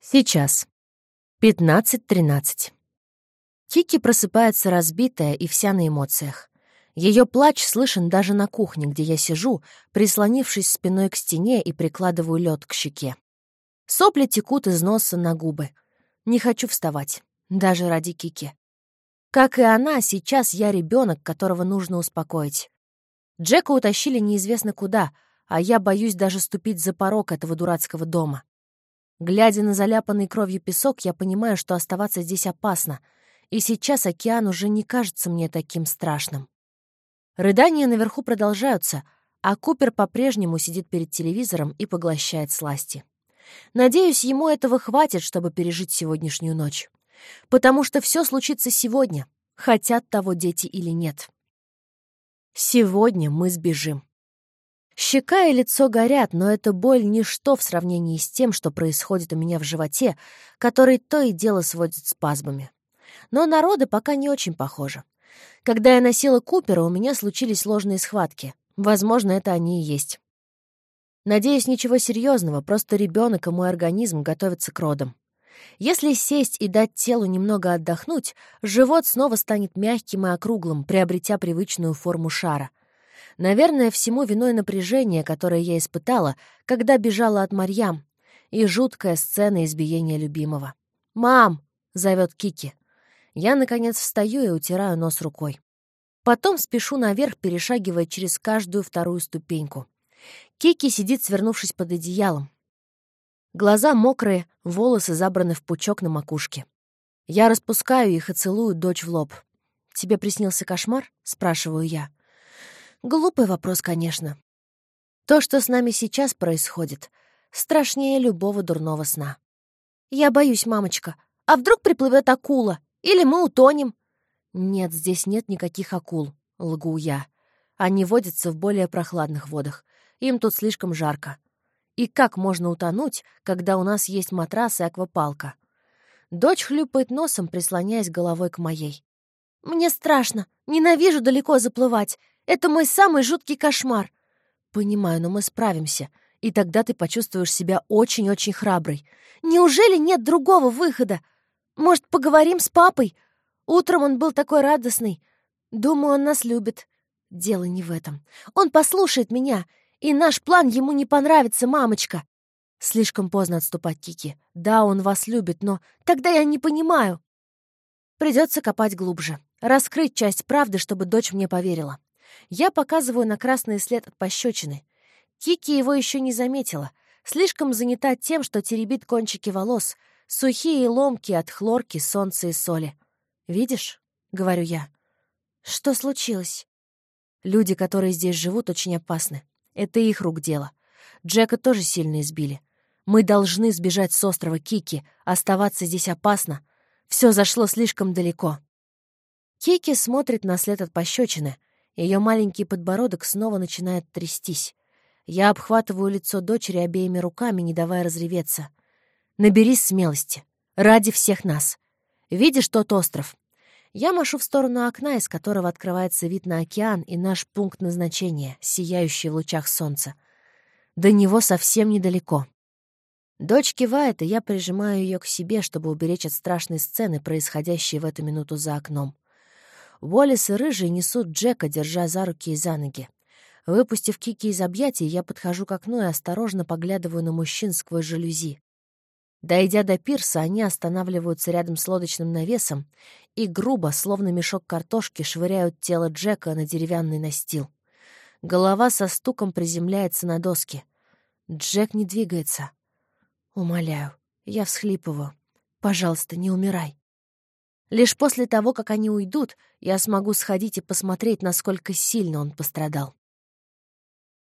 Сейчас. 15.13. Кики просыпается разбитая и вся на эмоциях. Ее плач слышен даже на кухне, где я сижу, прислонившись спиной к стене и прикладываю лед к щеке. Сопли текут из носа на губы. Не хочу вставать, даже ради Кики. Как и она, сейчас я ребенок, которого нужно успокоить. Джека утащили неизвестно куда, а я боюсь даже ступить за порог этого дурацкого дома. Глядя на заляпанный кровью песок, я понимаю, что оставаться здесь опасно, и сейчас океан уже не кажется мне таким страшным. Рыдания наверху продолжаются, а Купер по-прежнему сидит перед телевизором и поглощает сласти. Надеюсь, ему этого хватит, чтобы пережить сегодняшнюю ночь. Потому что все случится сегодня, хотят того дети или нет. Сегодня мы сбежим. Щека и лицо горят, но эта боль — ничто в сравнении с тем, что происходит у меня в животе, который то и дело сводит спазмами. Но народы пока не очень похожи. Когда я носила Купера, у меня случились сложные схватки. Возможно, это они и есть. Надеюсь, ничего серьезного, просто ребенок и мой организм готовятся к родам. Если сесть и дать телу немного отдохнуть, живот снова станет мягким и округлым, приобретя привычную форму шара. Наверное, всему виной напряжение, которое я испытала, когда бежала от Марьям, и жуткая сцена избиения любимого. «Мам!» — зовет Кики. Я, наконец, встаю и утираю нос рукой. Потом спешу наверх, перешагивая через каждую вторую ступеньку. Кики сидит, свернувшись под одеялом. Глаза мокрые, волосы забраны в пучок на макушке. Я распускаю их и целую дочь в лоб. «Тебе приснился кошмар?» — спрашиваю я. Глупый вопрос, конечно. То, что с нами сейчас происходит, страшнее любого дурного сна. Я боюсь, мамочка. А вдруг приплывет акула? Или мы утонем? Нет, здесь нет никаких акул, лгу я. Они водятся в более прохладных водах. Им тут слишком жарко. И как можно утонуть, когда у нас есть матрас и аквапалка? Дочь хлюпает носом, прислоняясь головой к моей. «Мне страшно. Ненавижу далеко заплывать. Это мой самый жуткий кошмар. Понимаю, но мы справимся, и тогда ты почувствуешь себя очень-очень храброй. Неужели нет другого выхода? Может, поговорим с папой? Утром он был такой радостный. Думаю, он нас любит. Дело не в этом. Он послушает меня, и наш план ему не понравится, мамочка. Слишком поздно отступать, Кики. Да, он вас любит, но тогда я не понимаю. Придется копать глубже, раскрыть часть правды, чтобы дочь мне поверила. Я показываю на красный след от пощечины. Кики его еще не заметила. Слишком занята тем, что теребит кончики волос, сухие и ломкие от хлорки, солнца и соли. «Видишь?» — говорю я. «Что случилось?» Люди, которые здесь живут, очень опасны. Это их рук дело. Джека тоже сильно избили. Мы должны сбежать с острова Кики. Оставаться здесь опасно. Все зашло слишком далеко. Кики смотрит на след от пощечины, ее маленький подбородок снова начинает трястись. Я обхватываю лицо дочери обеими руками, не давая разреветься. «Наберись смелости. Ради всех нас. Видишь тот остров?» Я машу в сторону окна, из которого открывается вид на океан и наш пункт назначения, сияющий в лучах солнца. До него совсем недалеко. Дочь кивает, и я прижимаю ее к себе, чтобы уберечь от страшной сцены, происходящей в эту минуту за окном. Уоллес и Рыжий несут Джека, держа за руки и за ноги. Выпустив Кики из объятий, я подхожу к окну и осторожно поглядываю на мужчин сквозь жалюзи. Дойдя до пирса, они останавливаются рядом с лодочным навесом и грубо, словно мешок картошки, швыряют тело Джека на деревянный настил. Голова со стуком приземляется на доски. Джек не двигается. Умоляю, я всхлипываю. «Пожалуйста, не умирай». Лишь после того, как они уйдут, я смогу сходить и посмотреть, насколько сильно он пострадал.